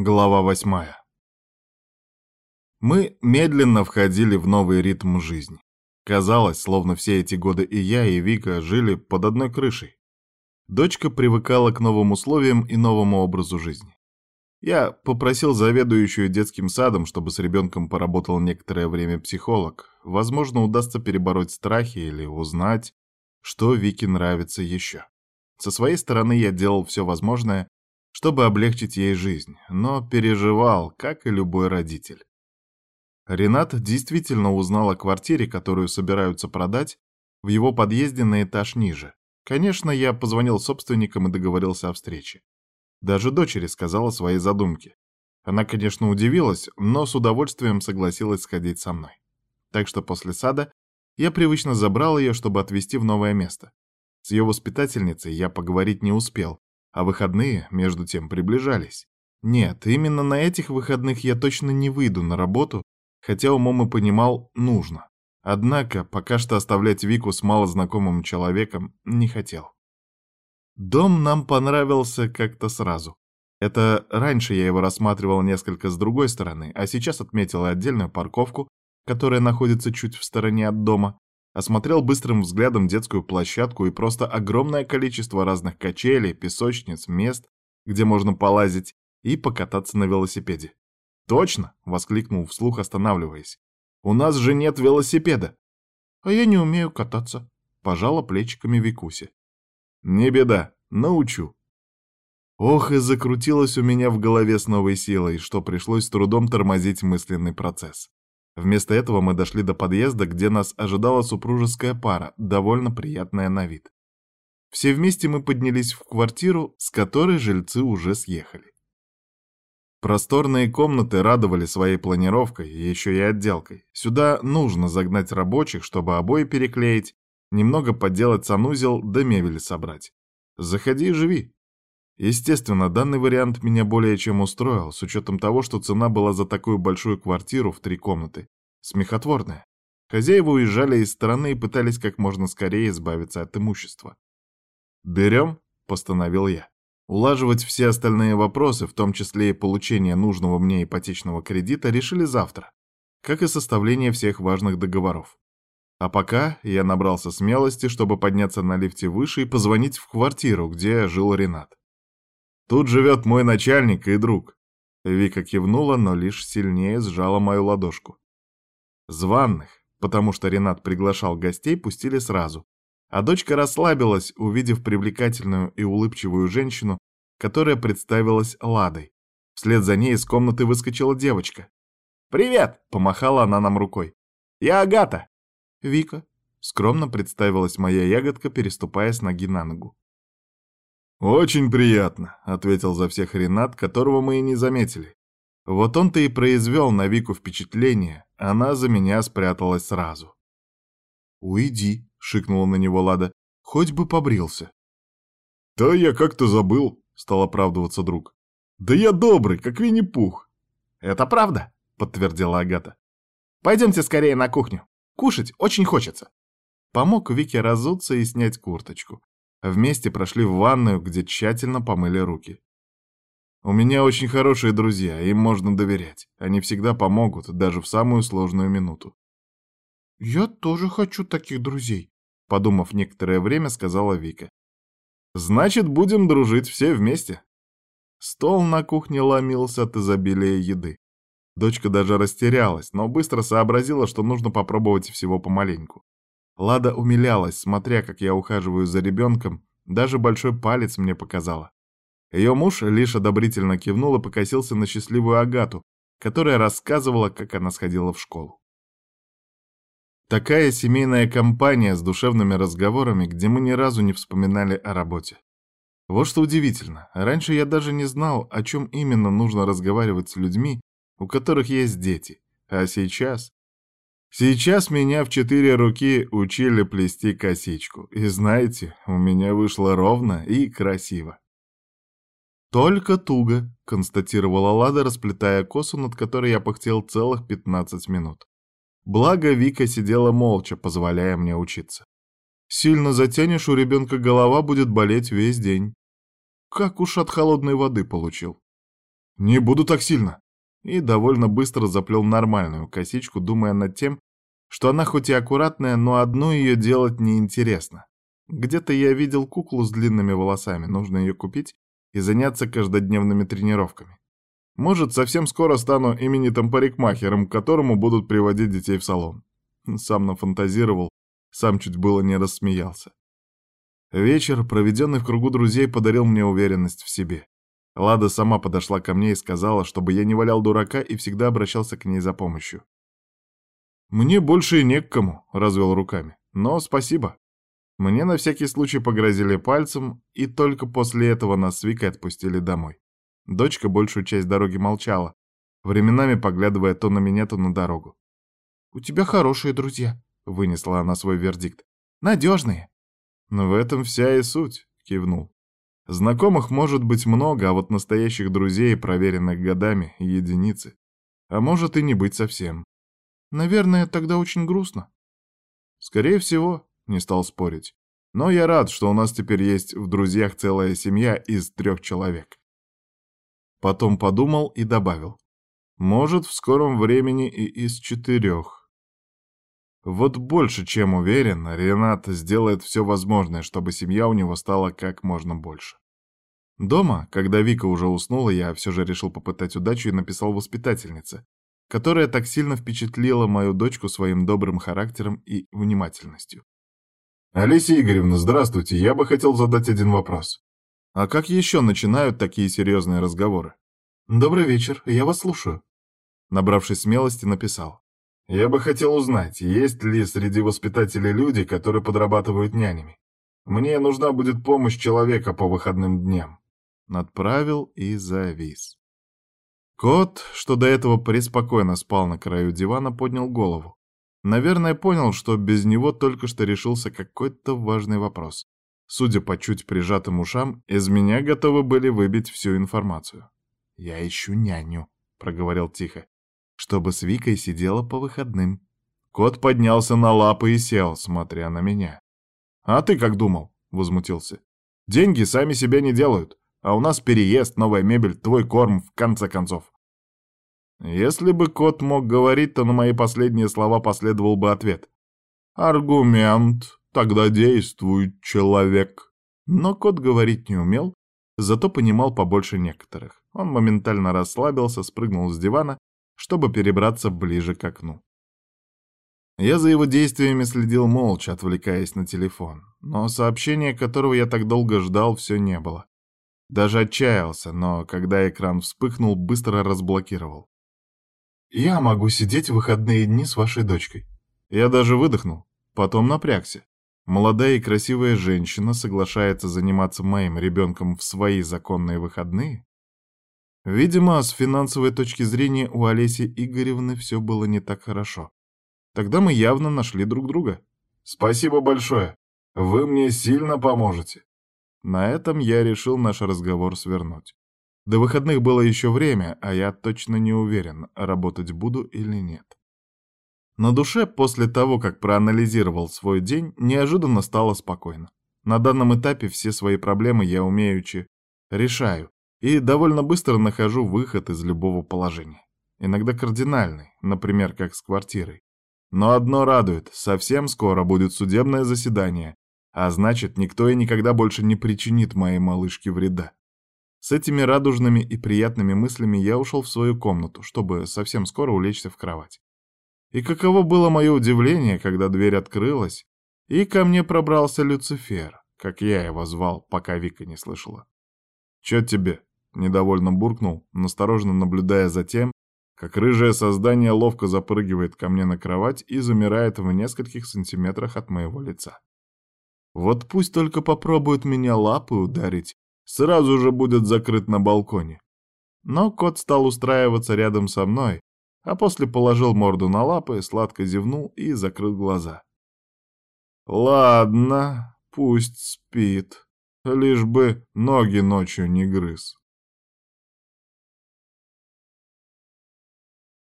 Глава восьмая. Мы медленно входили в новый ритм жизни. Казалось, словно все эти годы и я, и Вика жили под одной крышей. Дочка привыкала к новым условиям и новому образу жизни. Я попросил заведующую детским садом, чтобы с ребенком поработал некоторое время психолог. Возможно, удастся перебороть страхи или узнать, что Вике нравится еще. Со своей стороны я делал все возможное, чтобы облегчить ей жизнь, но переживал, как и любой родитель. Ренат действительно узнал о квартире, которую собираются продать, в его подъезде на этаж ниже. Конечно, я позвонил собственникам и договорился о встрече. Даже дочери сказала свои задумки. Она, конечно, удивилась, но с удовольствием согласилась сходить со мной. Так что после сада я привычно забрал ее, чтобы отвезти в новое место. С ее воспитательницей я поговорить не успел, а выходные, между тем, приближались. Нет, именно на этих выходных я точно не выйду на работу, хотя умом и понимал, нужно. Однако пока что оставлять Вику с малознакомым человеком не хотел. Дом нам понравился как-то сразу. Это раньше я его рассматривал несколько с другой стороны, а сейчас отметил отдельную парковку, которая находится чуть в стороне от дома, осмотрел быстрым взглядом детскую площадку и просто огромное количество разных качелей, песочниц, мест, где можно полазить и покататься на велосипеде. «Точно!» — воскликнул вслух, останавливаясь. «У нас же нет велосипеда!» «А я не умею кататься», — пожала плечиками Викуси. «Не беда, научу». Ох, и закрутилось у меня в голове с новой силой, что пришлось с трудом тормозить мысленный процесс. Вместо этого мы дошли до подъезда, где нас ожидала супружеская пара, довольно приятная на вид. Все вместе мы поднялись в квартиру, с которой жильцы уже съехали. Просторные комнаты радовали своей планировкой, еще и отделкой. Сюда нужно загнать рабочих, чтобы обои переклеить, немного подделать санузел да мебель собрать. Заходи и живи. Естественно, данный вариант меня более чем устроил, с учетом того, что цена была за такую большую квартиру в три комнаты. Смехотворная. Хозяева уезжали из страны и пытались как можно скорее избавиться от имущества. «Берем?» — постановил я. Улаживать все остальные вопросы, в том числе и получение нужного мне ипотечного кредита, решили завтра, как и составление всех важных договоров. А пока я набрался смелости, чтобы подняться на лифте выше и позвонить в квартиру, где жил Ренат. Тут живет мой начальник и друг». Вика кивнула, но лишь сильнее сжала мою ладошку. Званных, потому что Ренат приглашал гостей, пустили сразу. А дочка расслабилась, увидев привлекательную и улыбчивую женщину, которая представилась Ладой. Вслед за ней из комнаты выскочила девочка. «Привет!» — помахала она нам рукой. «Я Агата!» «Вика!» — скромно представилась моя ягодка, переступая с ноги на ногу. «Очень приятно», — ответил за всех Ренат, которого мы и не заметили. Вот он-то и произвел на Вику впечатление, она за меня спряталась сразу. «Уйди», — шикнула на него Лада, — «хоть бы побрился». «Да я как-то забыл», — стал оправдываться друг. «Да я добрый, как Винни-Пух». «Это правда», — подтвердила Агата. «Пойдемте скорее на кухню. Кушать очень хочется». Помог Вике разуться и снять курточку. Вместе прошли в ванную, где тщательно помыли руки. У меня очень хорошие друзья, им можно доверять. Они всегда помогут, даже в самую сложную минуту. «Я тоже хочу таких друзей», — подумав некоторое время, сказала Вика. «Значит, будем дружить все вместе». Стол на кухне ломился от изобилия еды. Дочка даже растерялась, но быстро сообразила, что нужно попробовать всего помаленьку. Лада умилялась, смотря, как я ухаживаю за ребенком, даже большой палец мне показала. Ее муж лишь одобрительно кивнул и покосился на счастливую Агату, которая рассказывала, как она сходила в школу. Такая семейная компания с душевными разговорами, где мы ни разу не вспоминали о работе. Вот что удивительно, раньше я даже не знал, о чем именно нужно разговаривать с людьми, у которых есть дети, а сейчас Сейчас меня в четыре руки учили плести косичку, и знаете, у меня вышло ровно и красиво. «Только туго», — констатировала Лада, расплетая косу, над которой я пыхтел целых пятнадцать минут. Благо Вика сидела молча, позволяя мне учиться. «Сильно затянешь, у ребенка голова будет болеть весь день». Как уж от холодной воды получил. Не буду так сильно. И довольно быстро заплел нормальную косичку, думая над тем, что она хоть и аккуратная, но одну ее делать неинтересно. Где-то я видел куклу с длинными волосами, нужно ее купить и заняться каждодневными тренировками. Может, совсем скоро стану именитым парикмахером, к которому будут приводить детей в салон. Сам нафантазировал, сам чуть было не рассмеялся. Вечер, проведенный в кругу друзей, подарил мне уверенность в себе. Лада сама подошла ко мне и сказала, чтобы я не валял дурака и всегда обращался к ней за помощью. «Мне больше и не к кому», — развел руками. «Но спасибо». Мне на всякий случай погрозили пальцем, и только после этого нас с Викой отпустили домой. Дочка большую часть дороги молчала, временами поглядывая то на меня, то на дорогу. «У тебя хорошие друзья», — вынесла она свой вердикт. «Надежные». «В этом вся и суть», — кивнул. «Знакомых может быть много, а вот настоящих друзей, проверенных годами, единицы. А может и не быть совсем. Наверное, тогда очень грустно». «Скорее всего», — не стал спорить. «Но я рад, что у нас теперь есть в друзьях целая семья из трех человек». Потом подумал и добавил. Может, в скором времени и из четырех. Вот больше чем уверен, Ренат сделает все возможное, чтобы семья у него стала как можно больше. Дома, когда Вика уже уснула, я все же решил попытать удачу и написал воспитательнице, которая так сильно впечатлила мою дочку своим добрым характером и внимательностью. «Алисия Игоревна, здравствуйте, я бы хотел задать один вопрос. А как еще начинают такие серьезные разговоры? «Добрый вечер, я вас слушаю». Набравшись смелости, написал. «Я бы хотел узнать, есть ли среди воспитателей люди, которые подрабатывают нянями. Мне нужна будет помощь человека по выходным дням». Отправил и завис. Кот, что до этого преспокойно спал на краю дивана, поднял голову. Наверное, понял, что без него только что решился какой-то важный вопрос. Судя по чуть прижатым ушам, из меня готовы были выбить всю информацию. «Я ищу няню», — проговорил тихо, — «чтобы с Викой сидела по выходным». Кот поднялся на лапы и сел, смотря на меня. «А ты как думал?» — возмутился. «Деньги сами себя не делают, а у нас переезд, новая мебель, твой корм, в конце концов». Если бы кот мог говорить, то на мои последние слова последовал бы ответ. «Аргумент», Тогда действует человек. Но кот говорить не умел, зато понимал побольше некоторых. Он моментально расслабился, спрыгнул с дивана, чтобы перебраться ближе к окну. Я за его действиями следил молча, отвлекаясь на телефон, но сообщения, которого я так долго ждал, все не было. Даже отчаялся, но когда экран вспыхнул, быстро разблокировал. «Я могу сидеть в выходные дни с вашей дочкой». Я даже выдохнул, потом напрягся. Молодая и красивая женщина соглашается заниматься моим ребенком в свои законные выходные? Видимо, с финансовой точки зрения у Олеси Игоревны все было не так хорошо. Тогда мы явно нашли друг друга. Спасибо большое. Вы мне сильно поможете. На этом я решил наш разговор свернуть. До выходных было еще время, а я точно не уверен, работать буду или нет. На душе после того, как проанализировал свой день, неожиданно стало спокойно. На данном этапе все свои проблемы я умеючи решаю и довольно быстро нахожу выход из любого положения. Иногда кардинальный, например, как с квартирой. Но одно радует, совсем скоро будет судебное заседание, а значит, никто и никогда больше не причинит моей малышке вреда. С этими радужными и приятными мыслями я ушел в свою комнату, чтобы совсем скоро улечься в кровать. И каково было мое удивление, когда дверь открылась, и ко мне пробрался Люцифер, как я его звал, пока Вика не слышала. «Чё тебе?» — недовольно буркнул, настороженно наблюдая за тем, как рыжее создание ловко запрыгивает ко мне на кровать и замирает в нескольких сантиметрах от моего лица. Вот пусть только попробует меня лапой ударить, сразу же будет закрыт на балконе. Но кот стал устраиваться рядом со мной, а после положил морду на лапы, сладко зевнул и закрыл глаза. «Ладно, пусть спит, лишь бы ноги ночью не грыз».